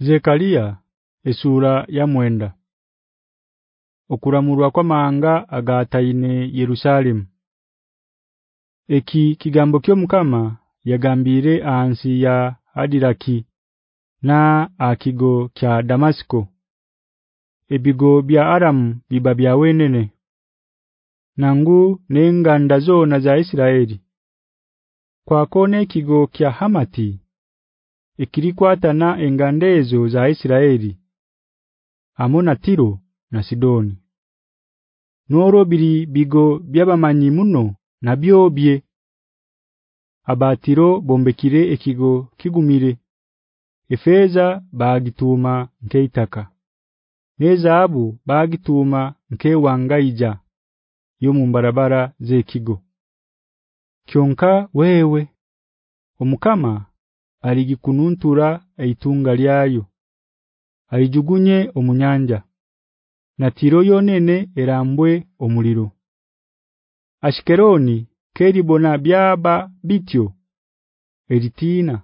Zekaria esura ya mwenda. Okuramurwa kwa manga agataine Yerusalemu. Eki kigambo kyo mukama yagambire ansi ya Adiraki na akigo kya Damasiko. Ebigo bya Aram biba bya wenene. Nangu nenganda zona za Isiraeli. Kwa kone kigo kya Hamati ikirikwatana engandezo za Isiraeli Amona Tiro na Sidoni. Noro biri bigo byabamanyi muno nabyobye Abatiro bombekire ekigo kigumire. Efeza bagituma nkeitaka Nezaabu bagituma nkewangayija yo mumbarabara zekigo. Kyonka wewe omukama aligikununtura aitunga lyayo alijugunye omunyanja na tiro yonene erambwe omuliro. Ashkeroni keribona byaba bityo eritina.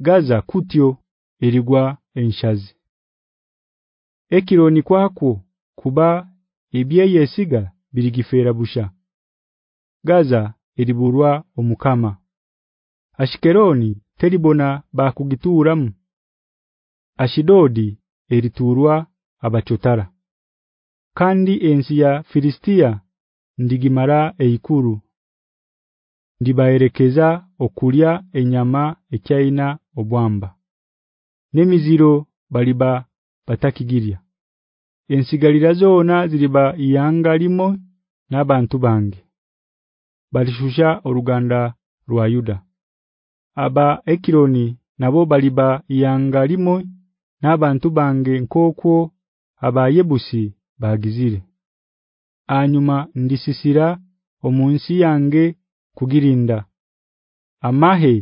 Gaza kutyo erigwa enshazi. Ekironi kwako kuba ebyeyesiga birigifera busha. Gaza eriburwa omukama. Ashkeroni teribona bakugituramu. Ashidodi eriturwa abachotara. Kandi ensi ya Filistia ndigimara eikuru. Ndibaerekeza okulya enyama ekyaina obwamba. Nemiziro baliba batakigiria ensigalira zona ziliba yanga limo nabantu bange. Balishusha oruganda rwa Yuda aba ekironi nabo baliba yangalimo nabantu bange nkokwo abayebusi bagizire. Anyuma ndisisira omunsi yange kugirinda. Amahe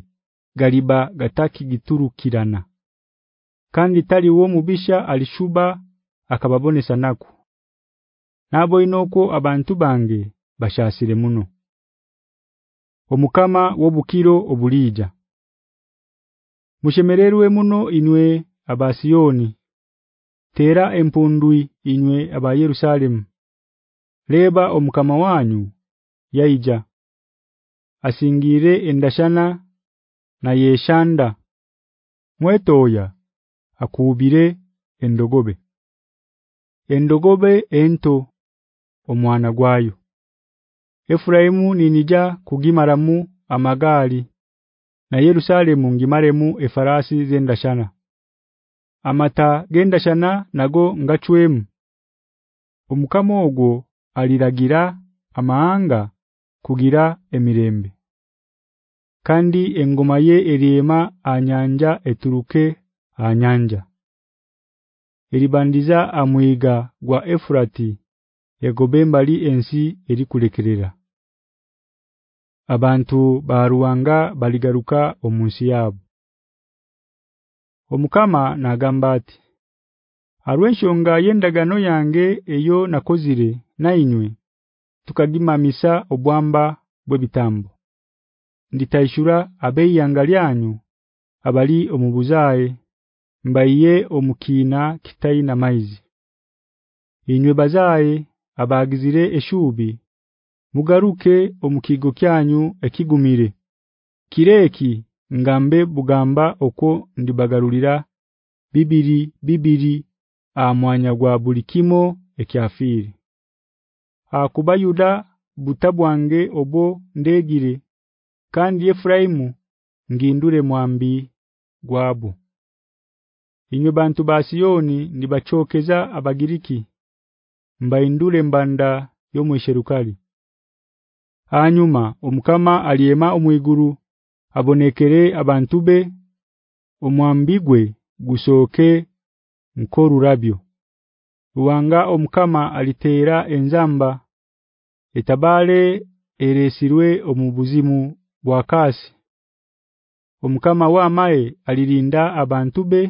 galiba gataki giturukirana kandi tali wo mubisha alishuba akababonesa naku. Nabo inoko abantu bange bashasire muno. Omukama wobukiro obulija Mushemererwe muno inwe abasiyoni. Tera empundui inwe aba Yerusalemu. Leba omukama wanyu yaija. Asingire endashana na yeshanda. Mwetoya akubire endogobe. Endogobe ento omwana gwayo. Efraimu ninija kugimaramu amagali na Yerusalemu ngimaremu efarasi zendashana amata gendashana nago ngachwemu omukama ogwo aliragira amaanga kugira emirembe. Kandi engoma ye eriema anyanja eturuke anyanja eribandiza amwiga gwa Efrati yagobembali ensi erikulekerera abantu baruwanga baligaruka omunsi yabo omukama nagamba ati arwenshonga yendagano yange eyo nakozire nainywe tukagimamisa obwamba bwebitambo nditaishura abeyanga lyanyu abali omubuzaye mbaye omukina kitaina maize. Inywe bazaye abagizire eshubi mugaruke omukigo kyanyu ekigumire. Kireki ngambe bugamba oko ndibagarulira bibiri bibiri amwanya gwa bulikimo ekyafiri. Akubayuda butabwange obo ndegire kandi Efraimu ngindure mwambi gwabo Inyo bantu basiyoni ndibachokeza abagiriki mbaindule mbanda yomwisherukali Hanyuma omukama aliyema omwiguru abonekere abantu be omwambigwe gusoke nkoru rabyo Ruwanga omukama alitera enzamba etabale eresirwe omubuzimu bwakasi Omukama wa mae alirinda abantu be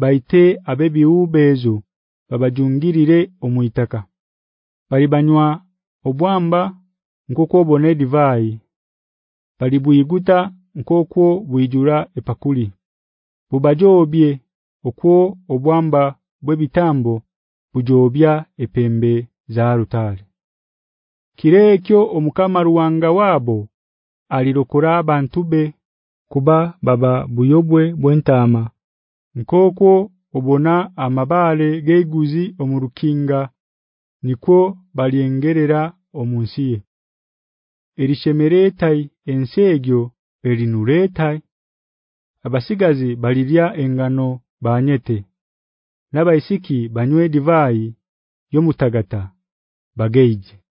baite abebiubezo babajungirire omuitaka balibanywa obwamba nkoko bone divai. Balibuyiguta nkoko buyijura epakuli. Bubajobye okwo obwamba bwebitambo bujobya epembe za rutale Kirekyo omukama ruwanga wabo alirokora abantu be kuba baba buyobwe bwentama. Nkoko obona amabale geiguzi omurukinga nikwo baliengerera omunsiye erishemeretai ensegyo erinuretai abasigazi balirya engano banyete nabaisiki banywe divai yomutagata bageije